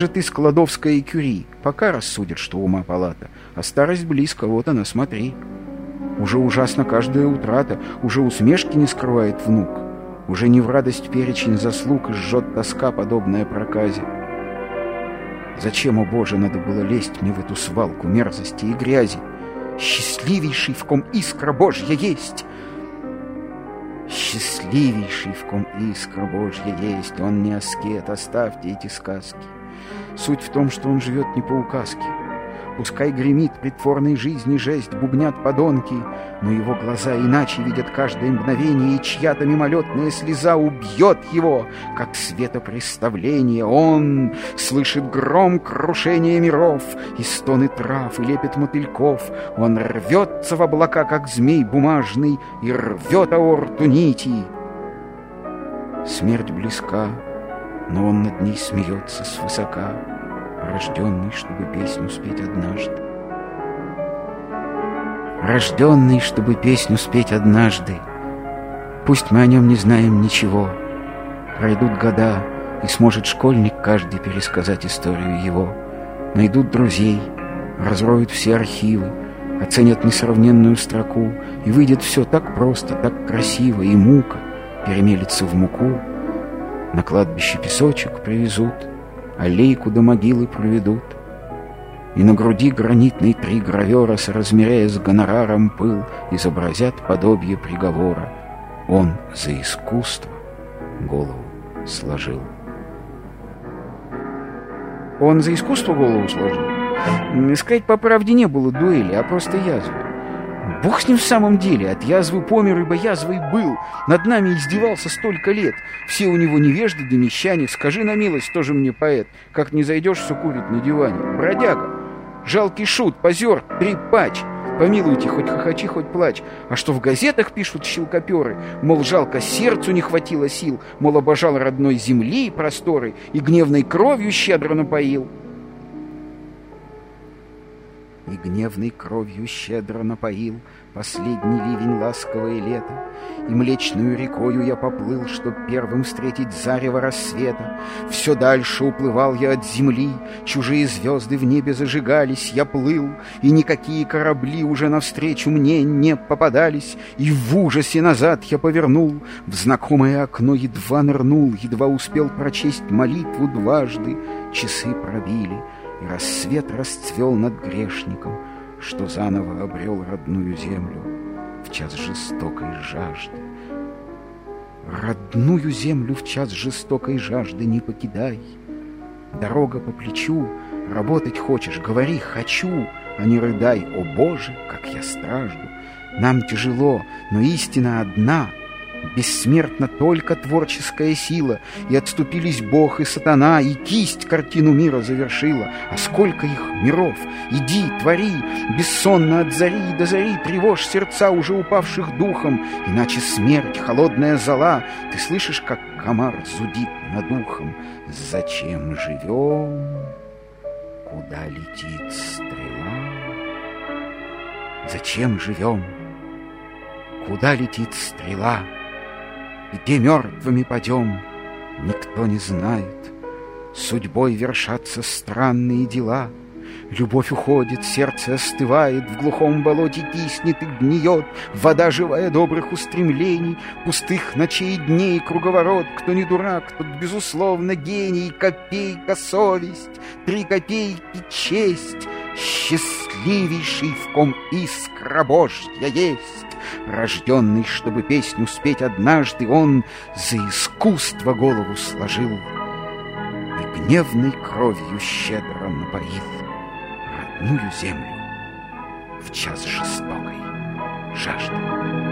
же ты складовская кюри, пока рассудят, что ума палата, а старость близко, вот она, смотри. Уже ужасно каждая утрата, уже усмешки не скрывает внук, уже не в радость перечень заслуг и жжет тоска, подобная проказе. Зачем, о Боже, надо было лезть мне в эту свалку мерзости и грязи? Счастливейший, в ком искра Божья есть! Счастливейший, в ком искра Божья есть, он не аскет, оставьте эти сказки. Суть в том, что он живет не по указке. Пускай гремит притворной жизни жесть, бубнят подонки, но его глаза иначе видят каждое мгновение, и чья-то мимолетная слеза убьет его, как светопреставление. Он слышит гром крушения миров, и стоны трав, и лепет мотыльков. Он рвется в облака, как змей бумажный, и рвет аорту нити. Смерть близка, но он над ней смеется свысока рожденный, чтобы песню спеть однажды. Рожденный, чтобы песню спеть однажды. Пусть мы о нем не знаем ничего. Пройдут года, и сможет школьник каждый пересказать историю его. Найдут друзей, разроют все архивы, оценят несравненную строку, и выйдет все так просто, так красиво, и мука перемелится в муку. На кладбище песочек привезут — аллейку до могилы проведут. И на груди гранитной три гравера, соразмеряя с гонораром пыл, изобразят подобие приговора. Он за искусство голову сложил. Он за искусство голову сложил? Сказать по правде не было дуэли, а просто язвы. Бог с ним в самом деле, от язвы помер, ибо язвой был. Над нами издевался столько лет. Все у него невежды да мещане. Скажи на милость, тоже мне поэт. Как не зайдешь, все курит на диване. Бродяга, жалкий шут, позер, трепач. Помилуйте, хоть хохочи, хоть плачь. А что в газетах пишут щелкоперы? Мол, жалко сердцу не хватило сил, мол, обожал родной земли и просторы, и гневной кровью щедро напоил и гневной кровью щедро напоил Последний ливень ласковое лето, И млечную рекою я поплыл, Чтоб первым встретить зарево рассвета. Все дальше уплывал я от земли, Чужие звезды в небе зажигались, Я плыл, и никакие корабли Уже навстречу мне не попадались, И в ужасе назад я повернул, В знакомое окно едва нырнул, Едва успел прочесть молитву дважды, Часы пробили — и рассвет расцвел над грешником, Что заново обрел родную землю В час жестокой жажды. Родную землю в час жестокой жажды не покидай. Дорога по плечу, работать хочешь, говори «хочу», а не рыдай «О Боже, как я стражду». Нам тяжело, но истина одна — Бессмертна только творческая сила, И отступились Бог и сатана, И кисть картину мира завершила. А сколько их миров! Иди, твори, бессонно от зари до зари Тревожь сердца уже упавших духом, Иначе смерть, холодная зола, Ты слышишь, как комар зудит над ухом. Зачем живем? Куда летит стрела? Зачем живем? Куда летит стрела? Где мертвыми падем, никто не знает. Судьбой вершатся странные дела. Любовь уходит, сердце остывает, В глухом болоте киснет и гниет, Вода живая добрых устремлений, Пустых ночей и дней круговорот. Кто не дурак, тот, безусловно, гений, Копейка — совесть, три копейки — честь, Счастливейший, в ком искра Божья есть. Рожденный, чтобы песню спеть однажды, он за искусство голову сложил И гневной кровью щедро напоил родную землю в час жестокой жажды.